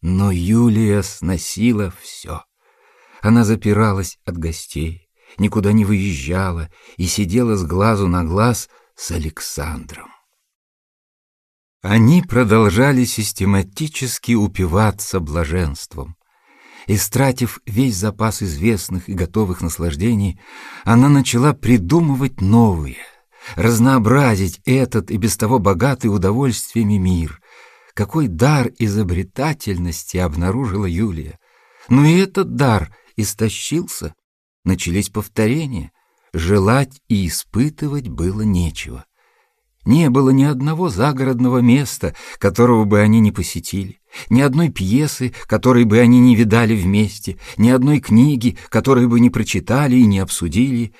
Но Юлия сносила все. Она запиралась от гостей, никуда не выезжала и сидела с глазу на глаз с Александром. Они продолжали систематически упиваться блаженством. Истратив весь запас известных и готовых наслаждений, она начала придумывать новые, разнообразить этот и без того богатый удовольствиями мир. Какой дар изобретательности обнаружила Юлия! Но и этот дар истощился. Начались повторения. Желать и испытывать было нечего. Не было ни одного загородного места, которого бы они не посетили, ни одной пьесы, которой бы они не видали вместе, ни одной книги, которой бы не прочитали и не обсудили.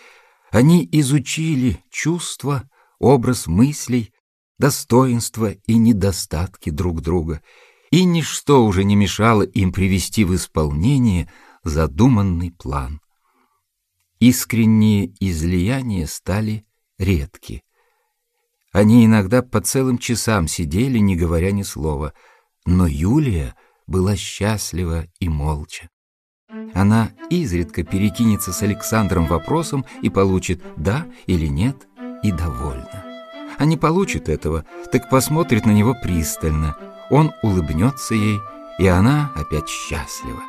Они изучили чувства, образ мыслей, достоинства и недостатки друг друга, и ничто уже не мешало им привести в исполнение задуманный план. Искренние излияния стали редки. Они иногда по целым часам сидели, не говоря ни слова, но Юлия была счастлива и молча. Она изредка перекинется с Александром вопросом и получит «да» или «нет» и довольна. А не получит этого, так посмотрит на него пристально. Он улыбнется ей, и она опять счастлива.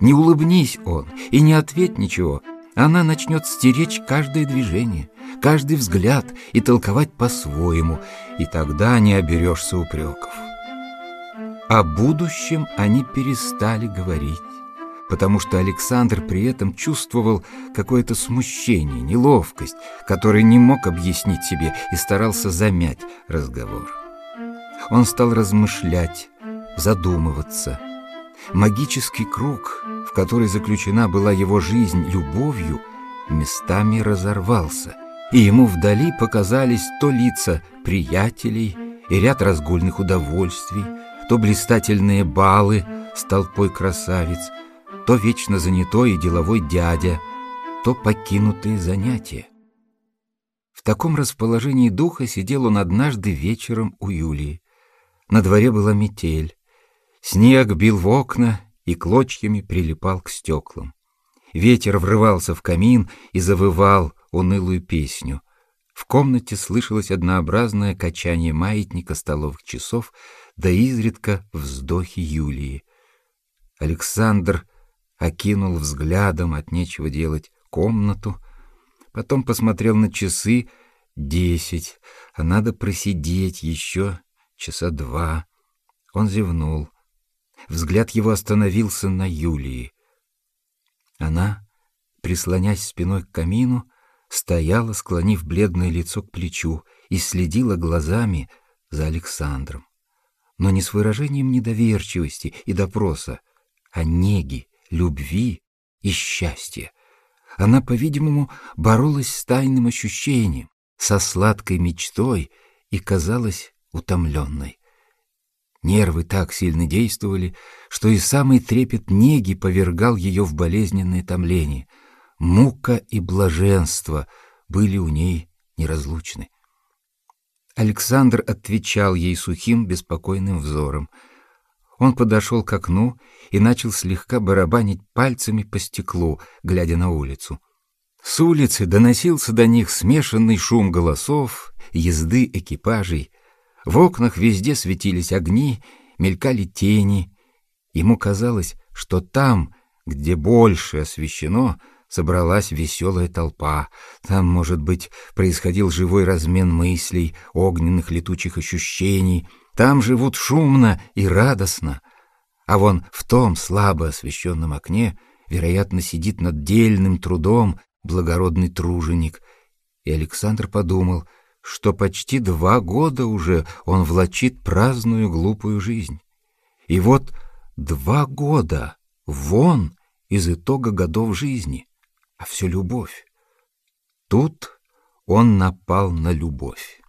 Не улыбнись он и не ответь ничего, она начнет стеречь каждое движение, каждый взгляд и толковать по-своему, и тогда не оберешься упреков. О будущем они перестали говорить, потому что Александр при этом чувствовал какое-то смущение, неловкость, которое не мог объяснить себе и старался замять разговор. Он стал размышлять, задумываться. Магический круг, в который заключена была его жизнь любовью, местами разорвался, и ему вдали показались то лица приятелей и ряд разгульных удовольствий, то блистательные балы с толпой красавиц, то вечно занятой и деловой дядя, то покинутые занятия. В таком расположении духа сидел он однажды вечером у Юлии. На дворе была метель. Снег бил в окна и клочьями прилипал к стеклам. Ветер врывался в камин и завывал унылую песню. В комнате слышалось однообразное качание маятника столовых часов, да изредка вздохи Юлии. Александр окинул взглядом от нечего делать комнату, потом посмотрел на часы десять, а надо просидеть еще часа два. Он зевнул. Взгляд его остановился на Юлии. Она, прислонясь спиной к камину, стояла, склонив бледное лицо к плечу, и следила глазами за Александром но не с выражением недоверчивости и допроса, а неги, любви и счастья. Она, по-видимому, боролась с тайным ощущением, со сладкой мечтой и казалась утомленной. Нервы так сильно действовали, что и самый трепет неги повергал ее в болезненное томление. Мука и блаженство были у ней неразлучны. Александр отвечал ей сухим, беспокойным взором. Он подошел к окну и начал слегка барабанить пальцами по стеклу, глядя на улицу. С улицы доносился до них смешанный шум голосов, езды экипажей. В окнах везде светились огни, мелькали тени. Ему казалось, что там, где больше освещено, собралась веселая толпа. Там, может быть, происходил живой размен мыслей, огненных летучих ощущений. Там живут шумно и радостно. А вон в том слабо освещенном окне, вероятно, сидит над дельным трудом благородный труженик. И Александр подумал, что почти два года уже он влачит праздную глупую жизнь. И вот два года вон из итога годов жизни а все любовь. Тут он напал на любовь.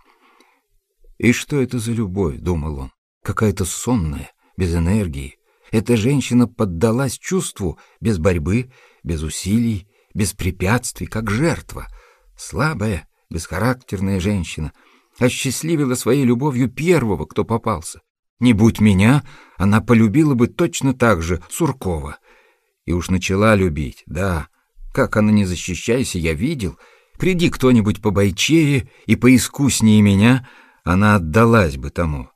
«И что это за любовь?» — думал он. «Какая-то сонная, без энергии. Эта женщина поддалась чувству без борьбы, без усилий, без препятствий, как жертва. Слабая, бесхарактерная женщина. Осчастливила своей любовью первого, кто попался. Не будь меня, она полюбила бы точно так же Суркова. И уж начала любить, да. Как она не защищайся, я видел. Приди кто-нибудь побойчее и поискуснее меня, она отдалась бы тому.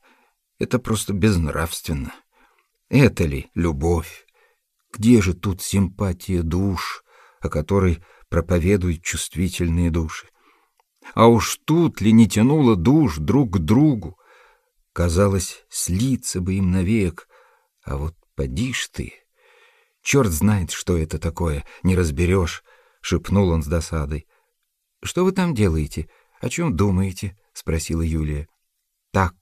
Это просто безнравственно. Это ли любовь? Где же тут симпатия душ, о которой проповедуют чувствительные души? А уж тут ли не тянуло душ друг к другу? Казалось, слиться бы им навек, а вот поди ж ты. Черт знает, что это такое, не разберешь, — шепнул он с досадой. — Что вы там делаете? О чем думаете? — спросила Юлия. — Так,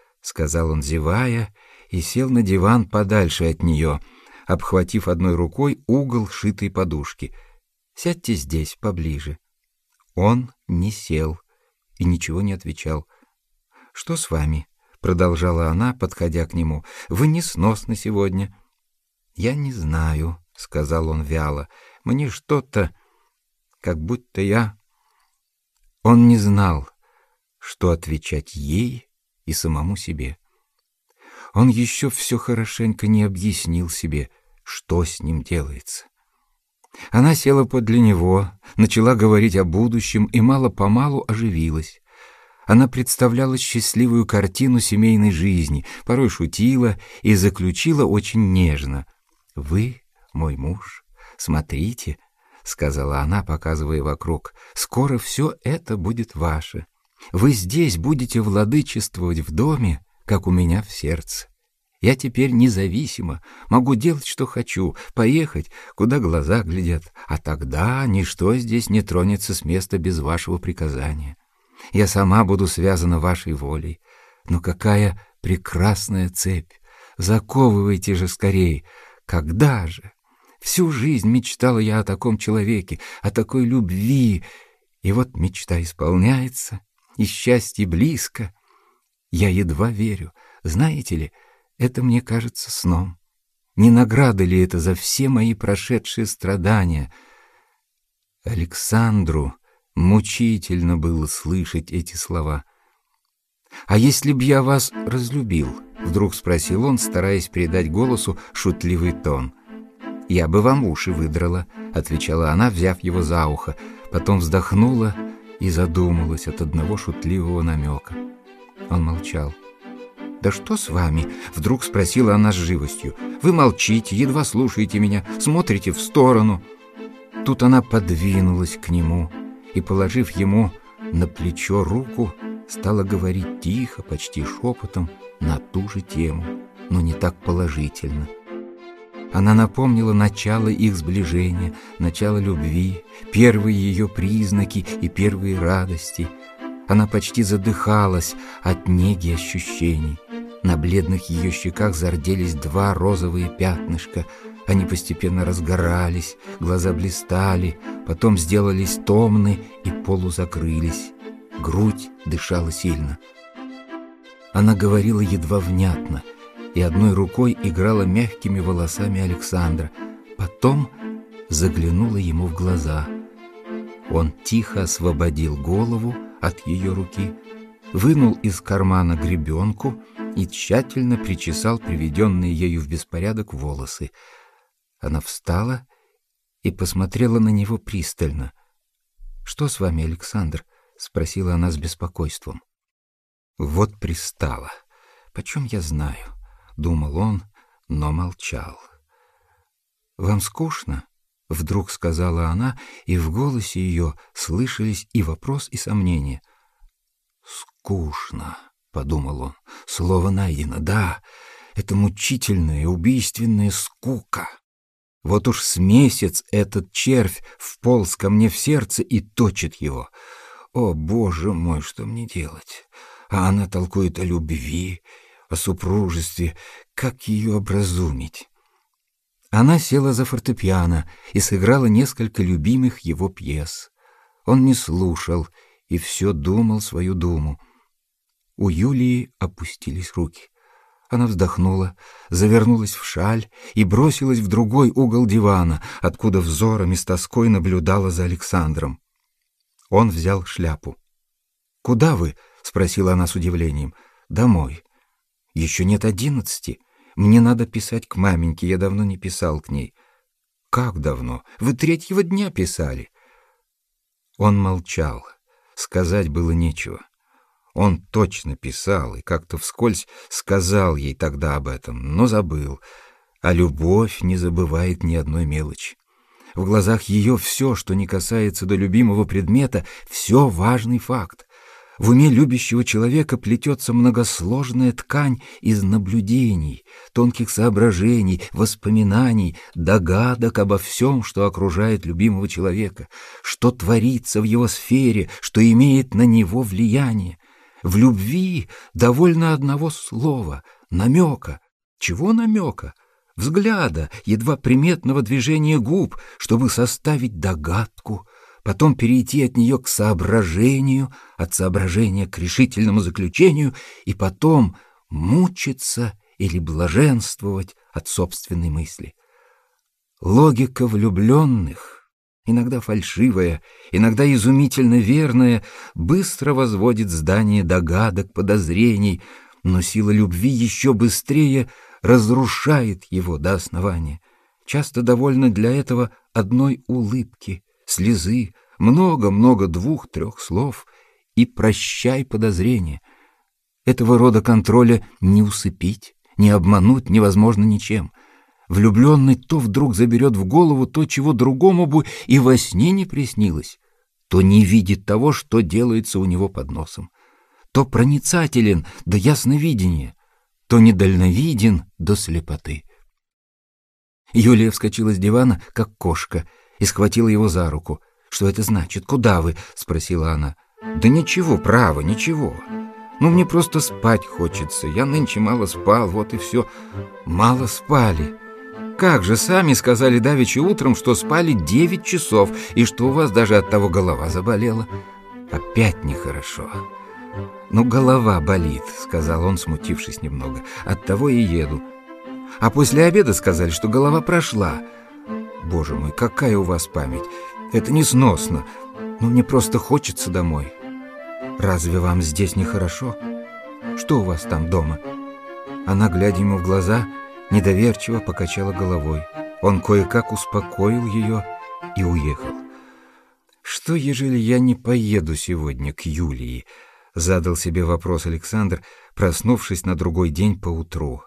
— сказал он, зевая, и сел на диван подальше от нее, обхватив одной рукой угол шитой подушки. — Сядьте здесь, поближе. Он не сел и ничего не отвечал. — Что с вами? — продолжала она, подходя к нему. — Вы несносны сегодня. — Я не знаю, — сказал он вяло. — Мне что-то... как будто я... Он не знал, что отвечать ей и самому себе. Он еще все хорошенько не объяснил себе, что с ним делается. Она села подле него, начала говорить о будущем и мало-помалу оживилась. Она представляла счастливую картину семейной жизни, порой шутила и заключила очень нежно. «Вы, мой муж, смотрите», — сказала она, показывая вокруг, — «скоро все это будет ваше. Вы здесь будете владычествовать в доме, как у меня в сердце. Я теперь независима, могу делать, что хочу, поехать, куда глаза глядят, а тогда ничто здесь не тронется с места без вашего приказания. Я сама буду связана вашей волей. Но какая прекрасная цепь! Заковывайте же скорей! Когда же? Всю жизнь мечтала я о таком человеке, о такой любви. И вот мечта исполняется, и счастье близко. Я едва верю. Знаете ли, это мне кажется сном. Не награда ли это за все мои прошедшие страдания? Александру Мучительно было слышать эти слова. «А если б я вас разлюбил?» — вдруг спросил он, стараясь передать голосу шутливый тон. «Я бы вам уши выдрала», — отвечала она, взяв его за ухо, потом вздохнула и задумалась от одного шутливого намека. Он молчал. «Да что с вами?» — вдруг спросила она с живостью. «Вы молчите, едва слушаете меня, смотрите в сторону». Тут она подвинулась к нему — и, положив ему на плечо руку, стала говорить тихо, почти шепотом, на ту же тему, но не так положительно. Она напомнила начало их сближения, начало любви, первые ее признаки и первые радости. Она почти задыхалась от неги ощущений. На бледных ее щеках зарделись два розовые пятнышка — они постепенно разгорались, глаза блистали, потом сделались томны и полузакрылись. Грудь дышала сильно. Она говорила едва внятно и одной рукой играла мягкими волосами Александра. Потом заглянула ему в глаза. Он тихо освободил голову от ее руки, вынул из кармана гребенку и тщательно причесал приведенные ею в беспорядок волосы — она встала и посмотрела на него пристально. «Что с вами, Александр?» — спросила она с беспокойством. «Вот пристала. Почем я знаю?» — думал он, но молчал. «Вам скучно?» — вдруг сказала она, и в голосе ее слышались и вопрос, и сомнение. «Скучно», — подумал он. «Слово найдено, да, это мучительная, убийственная скука». Вот уж с месяц этот червь вполз ко мне в сердце и точит его. О, боже мой, что мне делать? А она толкует о любви, о супружестве. Как ее образумить? Она села за фортепиано и сыграла несколько любимых его пьес. Он не слушал и все думал свою думу. У Юлии опустились руки. Она вздохнула, завернулась в шаль и бросилась в другой угол дивана, откуда взорами с тоской наблюдала за Александром. Он взял шляпу. «Куда вы?» — спросила она с удивлением. «Домой». Еще нет одиннадцати. Мне надо писать к маменьке, я давно не писал к ней. Как давно? Вы третьего дня писали. Он молчал. Сказать было нечего. Он точно писал и как-то вскользь сказал ей тогда об этом, но забыл. А любовь не забывает ни одной мелочи. В глазах ее все, что не касается до любимого предмета, все важный факт. В уме любящего человека плетется многосложная ткань из наблюдений, тонких соображений, воспоминаний, догадок обо всем, что окружает любимого человека, что творится в его сфере, что имеет на него влияние. В любви довольно одного слова, намека. Чего намека? Взгляда, едва приметного движения губ, чтобы составить догадку — потом перейти от нее к соображению, от соображения к решительному заключению, и потом мучиться или блаженствовать от собственной мысли. Логика влюбленных, иногда фальшивая, иногда изумительно верная, быстро возводит здание догадок, подозрений, но сила любви еще быстрее разрушает его до основания. Часто довольно для этого одной улыбки — слезы, много-много двух-трех слов и прощай подозрения. Этого рода контроля не усыпить, не обмануть невозможно ничем. Влюбленный то вдруг заберет в голову то, чего другому бы и во сне не приснилось, то не видит того, что делается у него под носом, то проницателен до ясновидения, то недальновиден до слепоты. Юлия вскочила с дивана, как кошка, и схватила его за руку. «Что это значит? Куда вы?» — спросила она. «Да ничего, право, ничего. Ну, мне просто спать хочется. Я нынче мало спал, вот и все. Мало спали. Как же, сами сказали давеча утром, что спали девять часов, и что у вас даже от того голова заболела. Опять нехорошо». «Ну, голова болит», — сказал он, смутившись немного. «От того и еду». А после обеда сказали, что голова прошла — Боже мой, какая у вас память! Это несносно, но мне просто хочется домой. Разве вам здесь нехорошо? Что у вас там дома?» Она, глядя ему в глаза, недоверчиво покачала головой. Он кое-как успокоил ее и уехал. «Что, ежели я не поеду сегодня к Юлии?» — задал себе вопрос Александр, проснувшись на другой день поутру.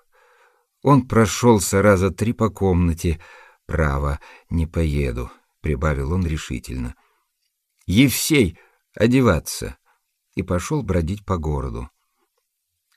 Он прошелся раза три по комнате, «Право, не поеду», — прибавил он решительно. «Евсей, одеваться!» и пошел бродить по городу.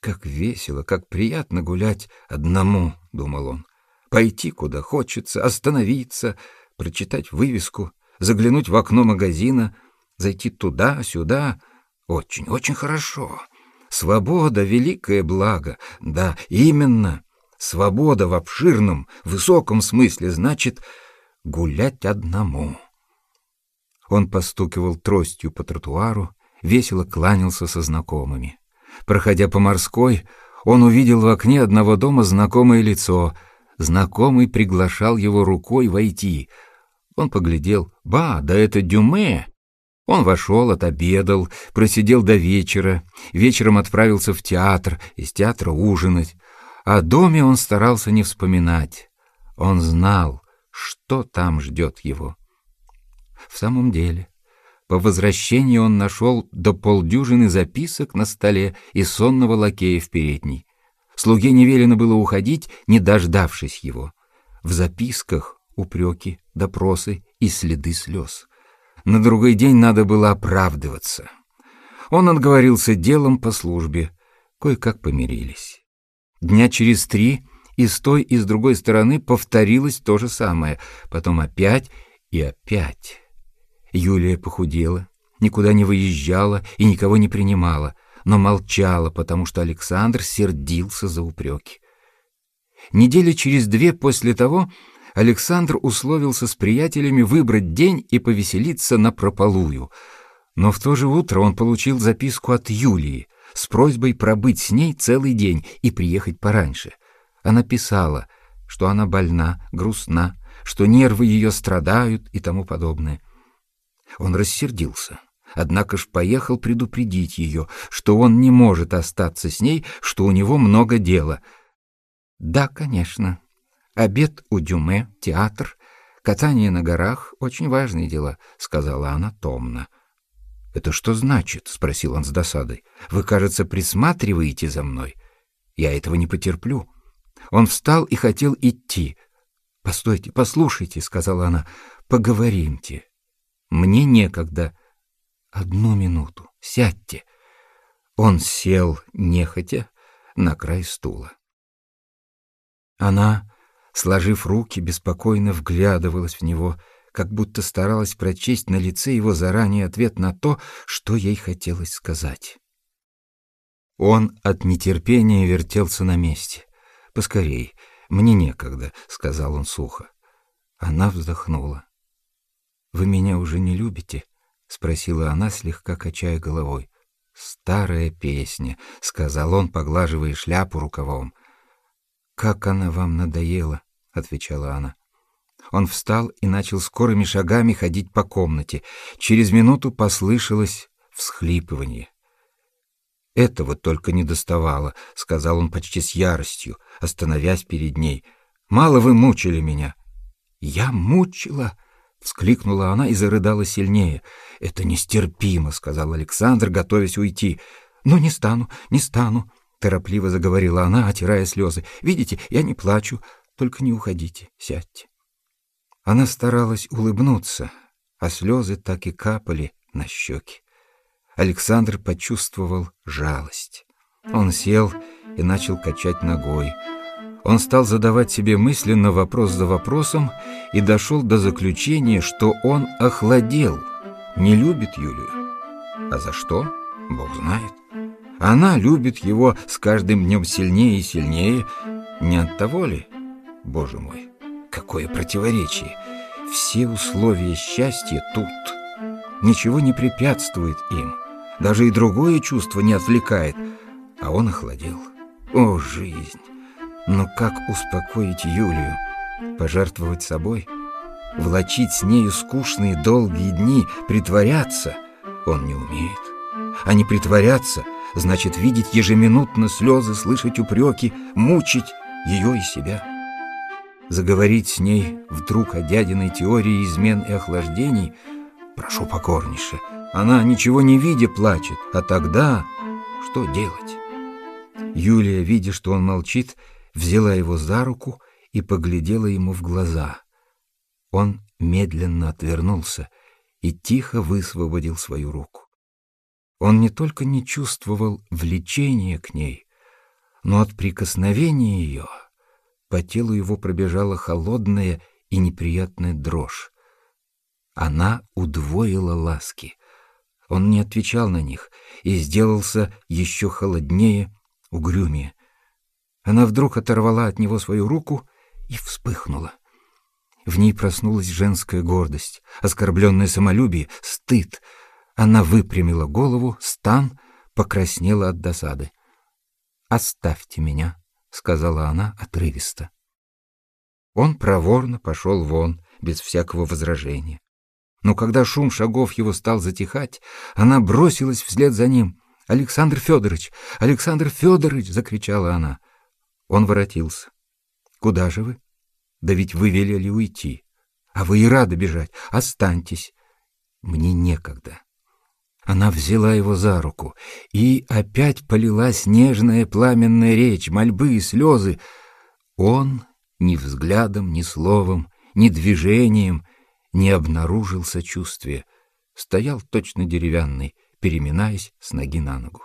«Как весело, как приятно гулять одному», — думал он. «Пойти куда хочется, остановиться, прочитать вывеску, заглянуть в окно магазина, зайти туда-сюда. Очень, очень хорошо. Свобода — великое благо. Да, именно. Свобода в обширном, высоком смысле значит гулять одному. Он постукивал тростью по тротуару, весело кланялся со знакомыми. Проходя по морской, он увидел в окне одного дома знакомое лицо. Знакомый приглашал его рукой войти. Он поглядел. «Ба, да это Дюме!» Он вошел, отобедал, просидел до вечера, вечером отправился в театр, из театра ужинать. О доме он старался не вспоминать. Он знал, что там ждет его. В самом деле, по возвращении он нашел до полдюжины записок на столе и сонного лакея в передней. Слуге не велено было уходить, не дождавшись его. В записках упреки, допросы и следы слез. На другой день надо было оправдываться. Он отговорился делом по службе, кое-как помирились. Дня через три и с той, и с другой стороны повторилось то же самое, потом опять и опять. Юлия похудела, никуда не выезжала и никого не принимала, но молчала, потому что Александр сердился за упреки. Недели через две после того Александр условился с приятелями выбрать день и повеселиться на прополую. Но в то же утро он получил записку от Юлии, с просьбой пробыть с ней целый день и приехать пораньше. Она писала, что она больна, грустна, что нервы ее страдают и тому подобное. Он рассердился. однако ж поехал предупредить ее, что он не может остаться с ней, что у него много дела. «Да, конечно. Обед у Дюме, театр, катание на горах — очень важные дела», — сказала она томно. «Это что значит?» — спросил он с досадой. «Вы, кажется, присматриваете за мной. Я этого не потерплю». Он встал и хотел идти. «Постойте, послушайте», — сказала она, — «поговоримте». «Мне некогда». «Одну минуту. Сядьте». Он сел, нехотя, на край стула. Она, сложив руки, беспокойно вглядывалась в него — как будто старалась прочесть на лице его заранее ответ на то, что ей хотелось сказать. Он от нетерпения вертелся на месте. «Поскорей, мне некогда», — сказал он сухо. Она вздохнула. «Вы меня уже не любите?» — спросила она, слегка качая головой. «Старая песня», — сказал он, поглаживая шляпу рукавом. «Как она вам надоела», — отвечала она. Он встал и начал скорыми шагами ходить по комнате. Через минуту послышалось всхлипывание. «Этого только не доставало», — сказал он почти с яростью, остановясь перед ней. «Мало вы мучили меня». «Я мучила?» — вскликнула она и зарыдала сильнее. «Это нестерпимо», — сказал Александр, готовясь уйти. «Но не стану, не стану», — торопливо заговорила она, отирая слезы. «Видите, я не плачу, только не уходите, сядьте». Она старалась улыбнуться, а слезы так и капали на щеки. Александр почувствовал жалость. Он сел и начал качать ногой. Он стал задавать себе мысленно вопрос за вопросом и дошел до заключения, что он охладел, не любит Юлию. А за что? Бог знает. Она любит его с каждым днем сильнее и сильнее. Не от того ли? Боже мой! Какое противоречие! Все условия счастья тут. Ничего не препятствует им. Даже и другое чувство не отвлекает. А он охладел. О, жизнь! Но как успокоить Юлию? Пожертвовать собой? Влачить с нею скучные долгие дни? Притворяться? Он не умеет. А не притворяться значит видеть ежеминутно слезы, слышать упреки, мучить ее и себя. Заговорить с ней вдруг о дядиной теории измен и охлаждений прошу покорнейше. Она, ничего не видя, плачет, а тогда что делать? Юлия, видя, что он молчит, взяла его за руку и поглядела ему в глаза. Он медленно отвернулся и тихо высвободил свою руку. Он не только не чувствовал влечения к ней, но от прикосновения ее — по телу его пробежала холодная и неприятная дрожь. Она удвоила ласки. Он не отвечал на них и сделался еще холоднее, угрюмее. Она вдруг оторвала от него свою руку и вспыхнула. В ней проснулась женская гордость, оскорбленное самолюбие, стыд. Она выпрямила голову, стан, покраснела от досады. «Оставьте меня», сказала она отрывисто. Он проворно пошел вон, без всякого возражения. Но когда шум шагов его стал затихать, она бросилась вслед за ним. «Александр Федорович! Александр Федорович!» — закричала она. Он воротился. «Куда же вы?» «Да ведь вы велели уйти. А вы и рады бежать. Останьтесь. Мне некогда». Она взяла его за руку, и опять полилась нежная пламенная речь, мольбы и слезы. Он ни взглядом, ни словом, ни движением не обнаружил сочувствия. Стоял точно деревянный, переминаясь с ноги на ногу.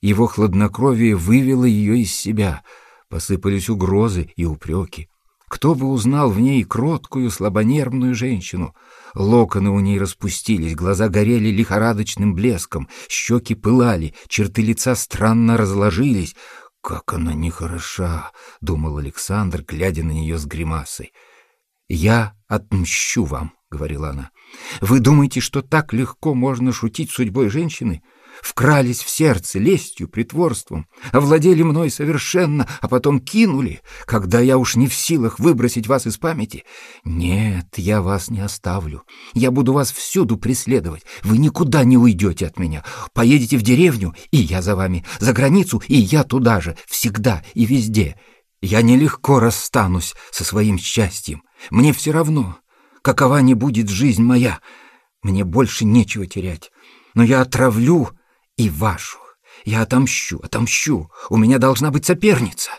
Его хладнокровие вывело ее из себя, посыпались угрозы и упреки. Кто бы узнал в ней кроткую, слабонервную женщину? Локоны у ней распустились, глаза горели лихорадочным блеском, щеки пылали, черты лица странно разложились. «Как она нехороша!» — думал Александр, глядя на нее с гримасой. «Я отмщу вам», — говорила она. «Вы думаете, что так легко можно шутить судьбой женщины? Вкрались в сердце лестью, притворством, овладели мной совершенно, а потом кинули, когда я уж не в силах выбросить вас из памяти. Нет, я вас не оставлю. Я буду вас всюду преследовать. Вы никуда не уйдете от меня. Поедете в деревню, и я за вами, за границу, и я туда же, всегда и везде. Я нелегко расстанусь со своим счастьем. Мне все равно, какова не будет жизнь моя. Мне больше нечего терять. Но я отравлю и вашу. Я отомщу, отомщу. У меня должна быть соперница.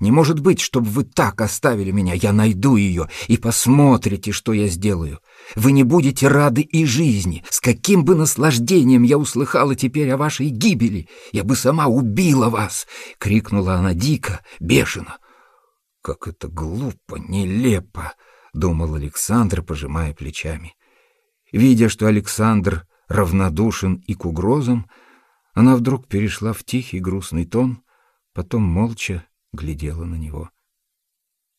Не может быть, чтобы вы так оставили меня. Я найду ее и посмотрите, что я сделаю. Вы не будете рады и жизни. С каким бы наслаждением я услыхала теперь о вашей гибели. Я бы сама убила вас!» — крикнула она дико, бешено. «Как это глупо, нелепо!» — думал Александр, пожимая плечами. Видя, что Александр равнодушен и к угрозам, она вдруг перешла в тихий грустный тон, потом молча глядела на него.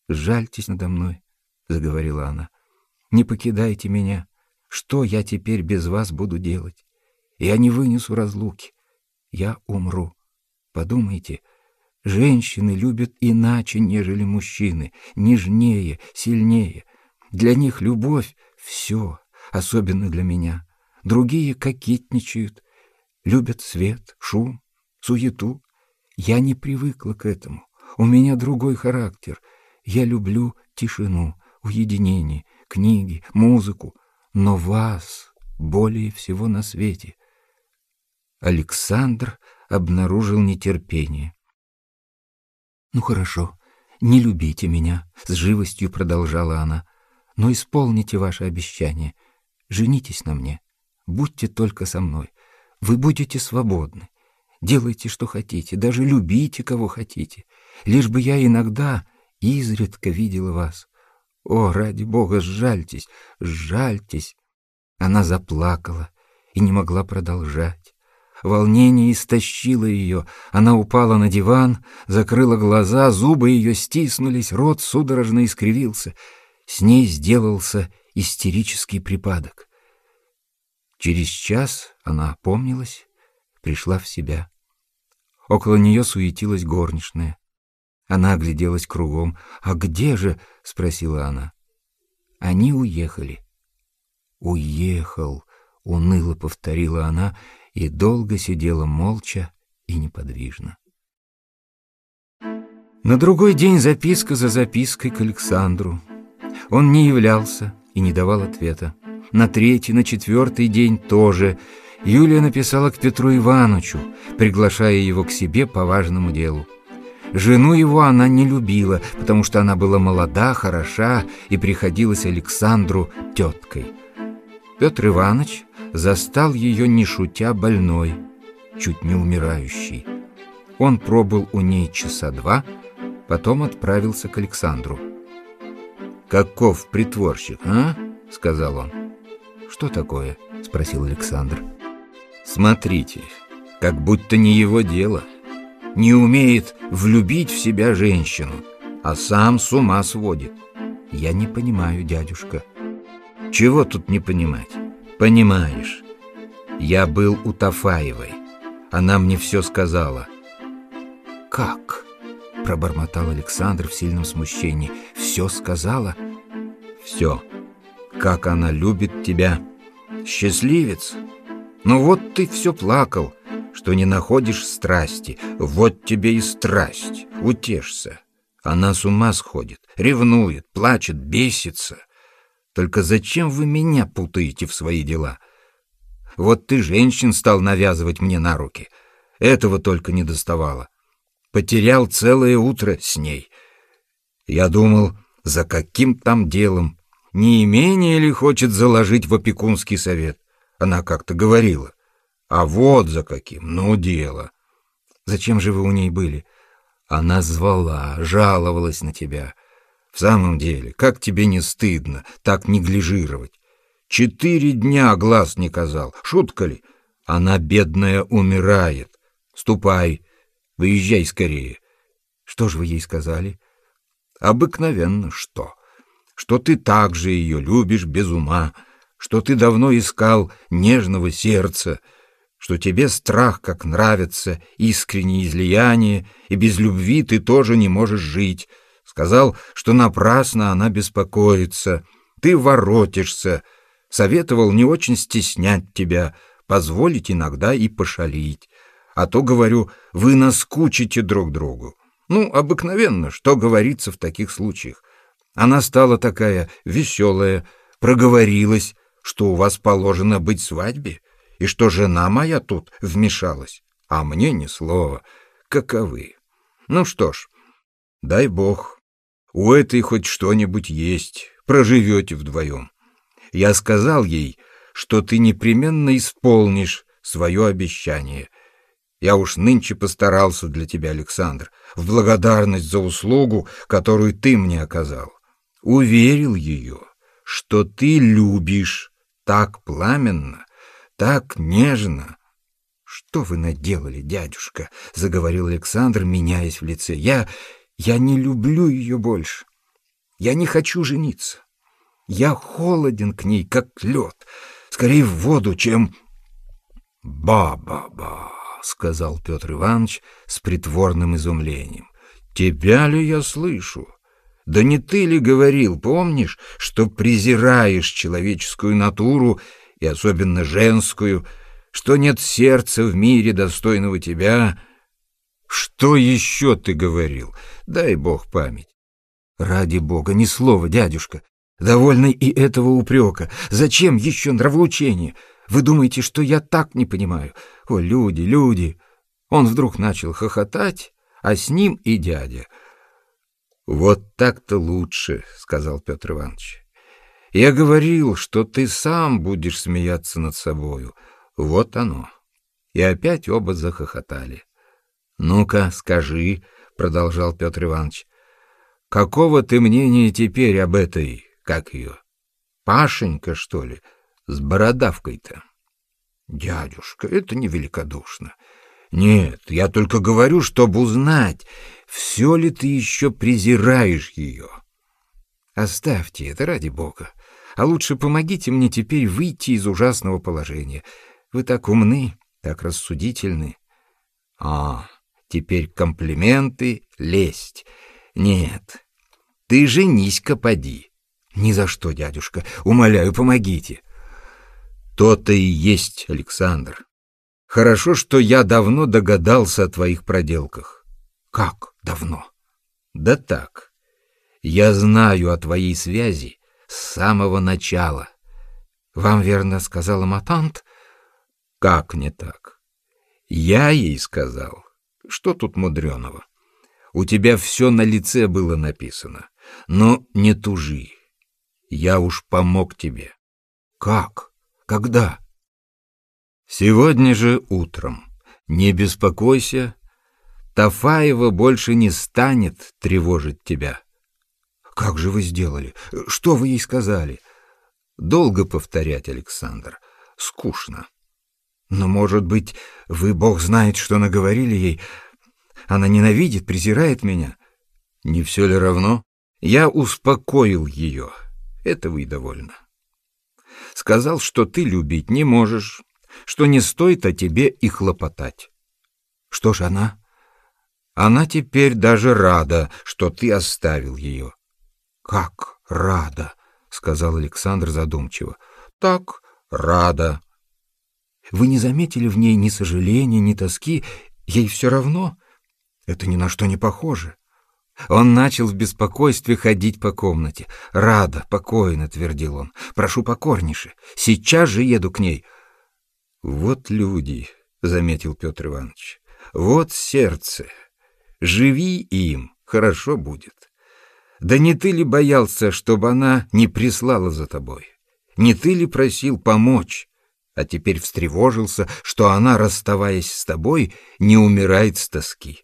«Жальтесь надо мной», — заговорила она. «Не покидайте меня. Что я теперь без вас буду делать? Я не вынесу разлуки. Я умру. Подумайте, женщины любят иначе, нежели мужчины, нежнее, сильнее. Для них любовь — все, особенно для меня. Другие кокетничают, любят свет, шум, суету. Я не привыкла к этому. У меня другой характер. Я люблю тишину, уединение, книги, музыку. Но вас более всего на свете. Александр обнаружил нетерпение. «Ну хорошо, не любите меня», — с живостью продолжала она, «но исполните ваше обещание. Женитесь на мне. Будьте только со мной. Вы будете свободны. Делайте, что хотите, даже любите, кого хотите. Лишь бы я иногда изредка видела вас. О, ради бога, сжальтесь, сжальтесь. Она заплакала и не могла продолжать. Волнение истощило ее. Она упала на диван, закрыла глаза, зубы ее стиснулись, рот судорожно искривился. С ней сделался истерический припадок. Через час она опомнилась, пришла в себя. Около нее суетилась горничная. Она огляделась кругом. «А где же?» — спросила она. Они уехали. «Уехал», — уныло повторила она и долго сидела молча и неподвижно. На другой день записка за запиской к Александру. Он не являлся и не давал ответа на третий, на четвертый день тоже Юлия написала к Петру Ивановичу, приглашая его к себе по важному делу. Жену его она не любила, потому что она была молода, хороша и приходилась Александру теткой. Петр Иванович застал ее не шутя больной, чуть не умирающей. Он пробыл у ней часа два, потом отправился к Александру. «Каков притворщик, а?» — сказал он. «Что такое?» — спросил Александр. «Смотрите, как будто не его дело. Не умеет влюбить в себя женщину, а сам с ума сводит. Я не понимаю, дядюшка». «Чего тут не понимать? Понимаешь. Я был у Тафаевой. Она мне все сказала». «Как?» — пробормотал Александр в сильном смущении. «Все сказала?» «Все» как она любит тебя. Счастливец. Ну вот ты все плакал, что не находишь страсти. Вот тебе и страсть. Утешься. Она с ума сходит, ревнует, плачет, бесится. Только зачем вы меня путаете в свои дела? Вот ты женщин стал навязывать мне на руки. Этого только не доставало. Потерял целое утро с ней. Я думал, за каким там делом не имение ли хочет заложить в опекунский совет? Она как-то говорила. А вот за каким, ну дело. Зачем же вы у ней были? Она звала, жаловалась на тебя. В самом деле, как тебе не стыдно так неглижировать? Четыре дня глаз не казал. Шутка ли? Она, бедная, умирает. Ступай, выезжай скорее. Что же вы ей сказали? Обыкновенно что? что ты также ее любишь без ума, что ты давно искал нежного сердца, что тебе страх как нравится, искреннее излияние, и без любви ты тоже не можешь жить. Сказал, что напрасно она беспокоится, ты воротишься, советовал не очень стеснять тебя, позволить иногда и пошалить. А то, говорю, вы наскучите друг другу. Ну, обыкновенно, что говорится в таких случаях. Она стала такая веселая, проговорилась, что у вас положено быть свадьбе, и что жена моя тут вмешалась, а мне ни слова. Каковы? Ну что ж, дай бог, у этой хоть что-нибудь есть, проживете вдвоем. Я сказал ей, что ты непременно исполнишь свое обещание. Я уж нынче постарался для тебя, Александр, в благодарность за услугу, которую ты мне оказал. Уверил ее, что ты любишь так пламенно, так нежно. Что вы наделали, дядюшка? заговорил Александр, меняясь в лице. Я я не люблю ее больше. Я не хочу жениться. Я холоден к ней, как лед. Скорее в воду, чем... «Ба-ба-ба», — сказал Петр Иванович с притворным изумлением. «Тебя ли я слышу? Да не ты ли говорил, помнишь, что презираешь человеческую натуру и особенно женскую, что нет сердца в мире достойного тебя? Что еще ты говорил? Дай бог память. Ради бога, ни слова, дядюшка. Довольно и этого упрека. Зачем еще нравоучение? Вы думаете, что я так не понимаю? О, люди, люди! Он вдруг начал хохотать, а с ним и дядя. «Вот так-то лучше», — сказал Петр Иванович. «Я говорил, что ты сам будешь смеяться над собою. Вот оно». И опять оба захохотали. «Ну-ка, скажи», — продолжал Петр Иванович, — «какого ты мнения теперь об этой, как ее, Пашенька, что ли, с бородавкой-то?» «Дядюшка, это невеликодушно. Нет, я только говорю, чтобы узнать, все ли ты еще презираешь ее. Оставьте это ради бога, а лучше помогите мне теперь выйти из ужасного положения. Вы так умны, так рассудительны. А, теперь комплименты, лесть. Нет, ты женись-ка поди. Ни за что, дядюшка, умоляю, помогите. То-то и есть, Александр. Хорошо, что я давно догадался о твоих проделках. Как давно? Да так. Я знаю о твоей связи с самого начала. Вам верно сказала Матант? Как не так? Я ей сказал. Что тут мудреного? У тебя все на лице было написано. Но не тужи. Я уж помог тебе. Как? Когда? Сегодня же утром. Не беспокойся, Тафаева больше не станет тревожить тебя. Как же вы сделали? Что вы ей сказали? Долго повторять, Александр. Скучно. Но, может быть, вы, бог знает, что наговорили ей. Она ненавидит, презирает меня. Не все ли равно? Я успокоил ее. Этого и довольно. Сказал, что ты любить не можешь, что не стоит о тебе и хлопотать. Что ж она? Она теперь даже рада, что ты оставил ее. Как рада, сказал Александр задумчиво. Так рада. Вы не заметили в ней ни сожаления, ни тоски? Ей все равно? Это ни на что не похоже. Он начал в беспокойстве ходить по комнате. «Рада, покойно», — твердил он. «Прошу покорнейше. Сейчас же еду к ней. Вот люди, заметил Петр Иванович. Вот сердце. Живи им, хорошо будет. Да не ты ли боялся, чтобы она не прислала за тобой? Не ты ли просил помочь? А теперь встревожился, что она, расставаясь с тобой, не умирает с тоски.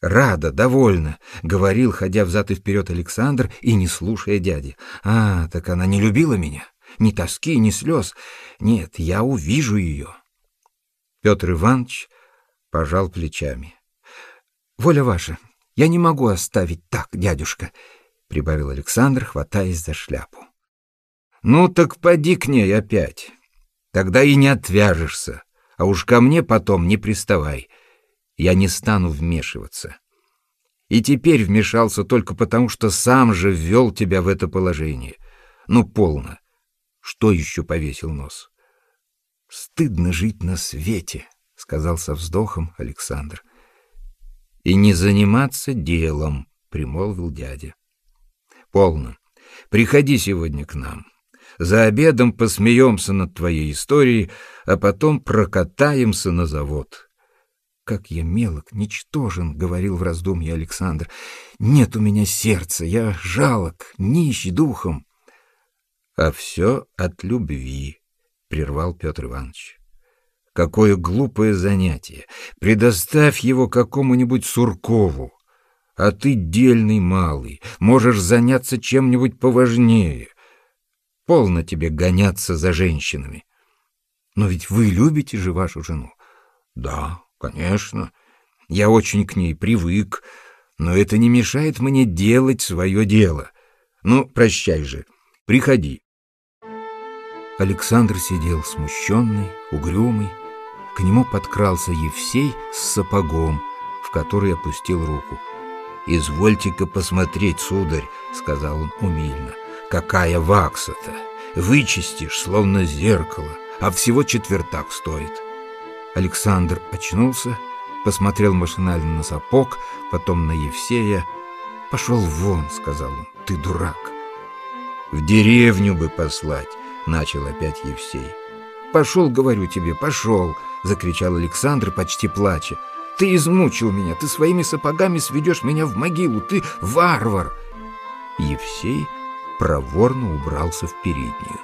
«Рада, довольна», — говорил, ходя взад и вперед Александр и не слушая дяди. «А, так она не любила меня? Ни тоски, ни слез. Нет, я увижу ее. Петр Иванович пожал плечами. Воля ваша, я не могу оставить так, дядюшка, прибавил Александр, хватаясь за шляпу. Ну так поди к ней опять. Тогда и не отвяжешься. А уж ко мне потом не приставай. Я не стану вмешиваться. И теперь вмешался только потому, что сам же ввел тебя в это положение. Ну, полно. Что еще повесил нос? Стыдно жить на свете, — сказал со вздохом Александр. И не заниматься делом, — примолвил дядя. Полно. Приходи сегодня к нам. За обедом посмеемся над твоей историей, а потом прокатаемся на завод. Как я мелок, ничтожен, — говорил в раздумье Александр. Нет у меня сердца, я жалок, нищ духом. А все от любви, — прервал Петр Иванович. Какое глупое занятие! Предоставь его какому-нибудь Суркову. А ты дельный малый, можешь заняться чем-нибудь поважнее. Полно тебе гоняться за женщинами. Но ведь вы любите же вашу жену. Да, конечно. Я очень к ней привык, но это не мешает мне делать свое дело. Ну, прощай же, приходи. Александр сидел смущенный, угрюмый. К нему подкрался Евсей с сапогом, в который опустил руку. «Извольте-ка посмотреть, сударь», — сказал он умильно, — «какая вакса-то! Вычистишь, словно зеркало, а всего четвертак стоит». Александр очнулся, посмотрел машинально на сапог, потом на Евсея. «Пошел вон», — сказал он, — «ты дурак». «В деревню бы послать», — начал опять Евсей. «Пошел, говорю тебе, пошел», — закричал Александр, почти плача. Ты измучил меня, ты своими сапогами сведешь меня в могилу, ты варвар!» Евсей проворно убрался в переднюю.